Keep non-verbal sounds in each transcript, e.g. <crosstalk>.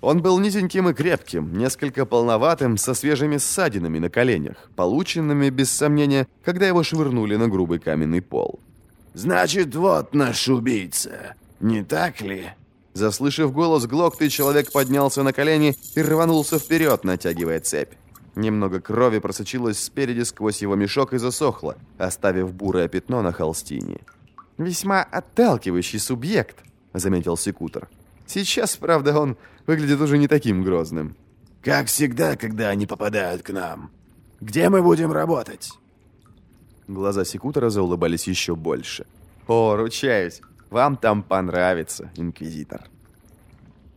Он был низеньким и крепким, несколько полноватым, со свежими ссадинами на коленях, полученными, без сомнения, когда его швырнули на грубый каменный пол. «Значит, вот наш убийца, не так ли?» Заслышав голос Глокты, человек поднялся на колени и рванулся вперед, натягивая цепь. Немного крови просочилось спереди сквозь его мешок и засохло, оставив бурое пятно на холстине. «Весьма отталкивающий субъект», — заметил Секутор. «Сейчас, правда, он выглядит уже не таким грозным». «Как всегда, когда они попадают к нам. Где мы будем работать?» Глаза Секутора заулыбались еще больше. «О, ручаюсь, вам там понравится, Инквизитор».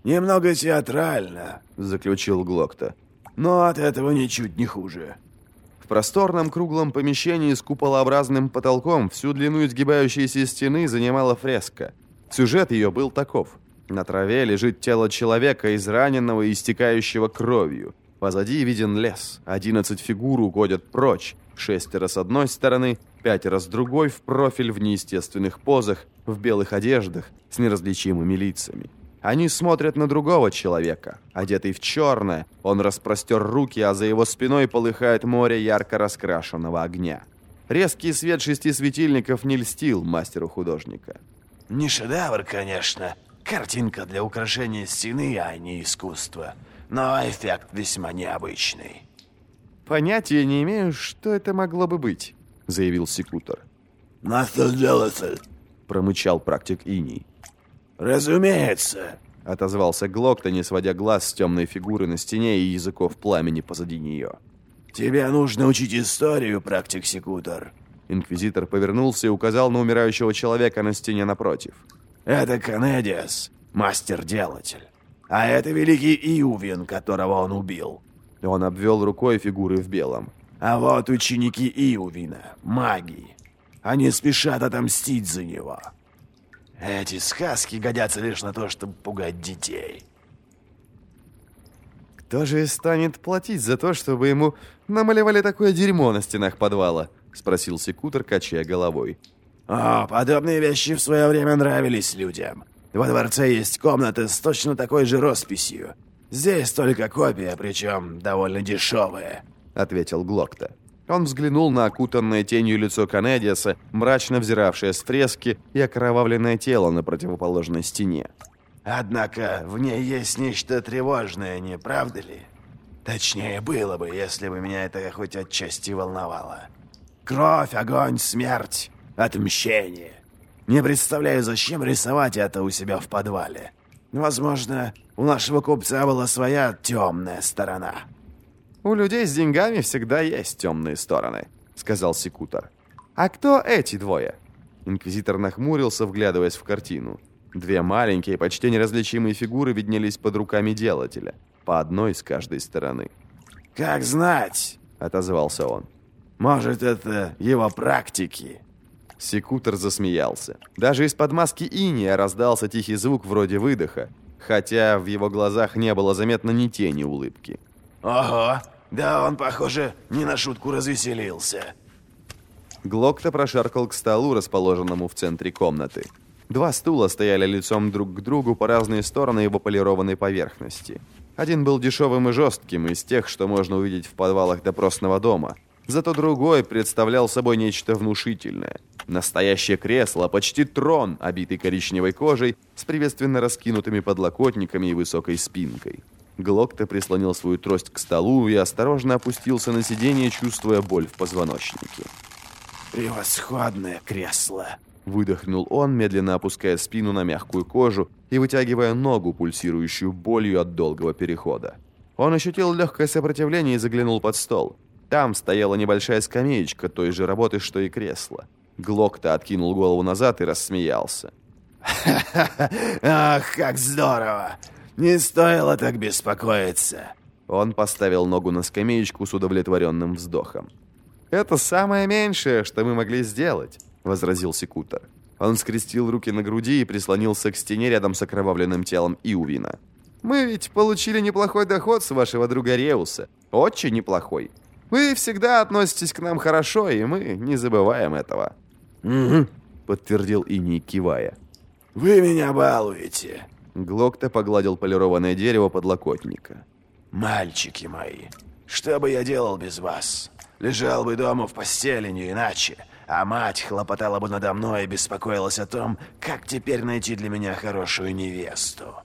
«Немного театрально», — заключил Глокта но от этого ничуть не хуже. В просторном круглом помещении с куполообразным потолком всю длину изгибающейся стены занимала фреска. Сюжет ее был таков. На траве лежит тело человека, израненного и истекающего кровью. Позади виден лес. Одиннадцать фигур уходят прочь. Шестеро с одной стороны, пятеро с другой в профиль в неестественных позах, в белых одеждах, с неразличимыми лицами. Они смотрят на другого человека, одетый в черное. Он распростер руки, а за его спиной полыхает море ярко раскрашенного огня. Резкий свет шести светильников не льстил мастеру художника. Не шедевр, конечно. Картинка для украшения стены, а не искусство. Но эффект весьма необычный. «Понятия не имею, что это могло бы быть», — заявил секутор. «Nothing делается», — промычал практик Иний. «Разумеется», — отозвался Глокта, не сводя глаз с темной фигуры на стене и языков пламени позади нее. «Тебе нужно учить историю, практик-секутор». Инквизитор повернулся и указал на умирающего человека на стене напротив. «Это Канедиас, мастер-делатель. А это великий Иувин, которого он убил». Он обвел рукой фигуры в белом. «А вот ученики Иувина, маги. Они спешат отомстить за него». Эти сказки годятся лишь на то, чтобы пугать детей. Кто же станет платить за то, чтобы ему намалевали такое дерьмо на стенах подвала? Спросил секутор, качая головой. О, подобные вещи в свое время нравились людям. Во дворце есть комната с точно такой же росписью. Здесь только копия, причем довольно дешевая, ответил Глокта. Он взглянул на окутанное тенью лицо Канедиаса, мрачно взиравшее с фрески и окровавленное тело на противоположной стене. «Однако в ней есть нечто тревожное, не правда ли? Точнее, было бы, если бы меня это хоть отчасти волновало. Кровь, огонь, смерть, отмщение. Не представляю, зачем рисовать это у себя в подвале. Возможно, у нашего купца была своя темная сторона». «У людей с деньгами всегда есть темные стороны», — сказал Секутор. «А кто эти двое?» Инквизитор нахмурился, вглядываясь в картину. Две маленькие, почти неразличимые фигуры виднелись под руками делателя, по одной с каждой стороны. «Как знать», — отозвался он. «Может, это его практики?» Секутор засмеялся. Даже из-под маски иния раздался тихий звук вроде выдоха, хотя в его глазах не было заметно ни тени улыбки. «Ого, да он, похоже, не на шутку развеселился». Глокта прошаркал к столу, расположенному в центре комнаты. Два стула стояли лицом друг к другу по разные стороны его полированной поверхности. Один был дешевым и жестким, из тех, что можно увидеть в подвалах допросного дома. Зато другой представлял собой нечто внушительное. Настоящее кресло, почти трон, обитый коричневой кожей, с приветственно раскинутыми подлокотниками и высокой спинкой. Глокта прислонил свою трость к столу и осторожно опустился на сиденье, чувствуя боль в позвоночнике. «Превосходное кресло!» Выдохнул он, медленно опуская спину на мягкую кожу и вытягивая ногу, пульсирующую болью от долгого перехода. Он ощутил легкое сопротивление и заглянул под стол. Там стояла небольшая скамеечка той же работы, что и кресло. Глокта откинул голову назад и рассмеялся. «Ха-ха-ха! <laughs> Ах, как здорово! Не стоило так беспокоиться. Он поставил ногу на скамеечку с удовлетворенным вздохом. «Это самое меньшее, что мы могли сделать», — возразил Секутор. Он скрестил руки на груди и прислонился к стене рядом с окровавленным телом Иувина. «Мы ведь получили неплохой доход с вашего друга Реуса. Очень неплохой. Вы всегда относитесь к нам хорошо, и мы не забываем этого». «Угу», — подтвердил Ини, кивая. «Вы меня балуете», Глокта погладил полированное дерево подлокотника. «Мальчики мои, что бы я делал без вас? Лежал бы дома в постели, не иначе. А мать хлопотала бы надо мной и беспокоилась о том, как теперь найти для меня хорошую невесту».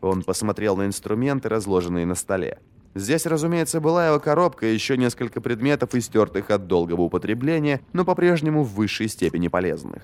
Он посмотрел на инструменты, разложенные на столе. Здесь, разумеется, была его коробка и еще несколько предметов, истертых от долгого употребления, но по-прежнему в высшей степени полезных.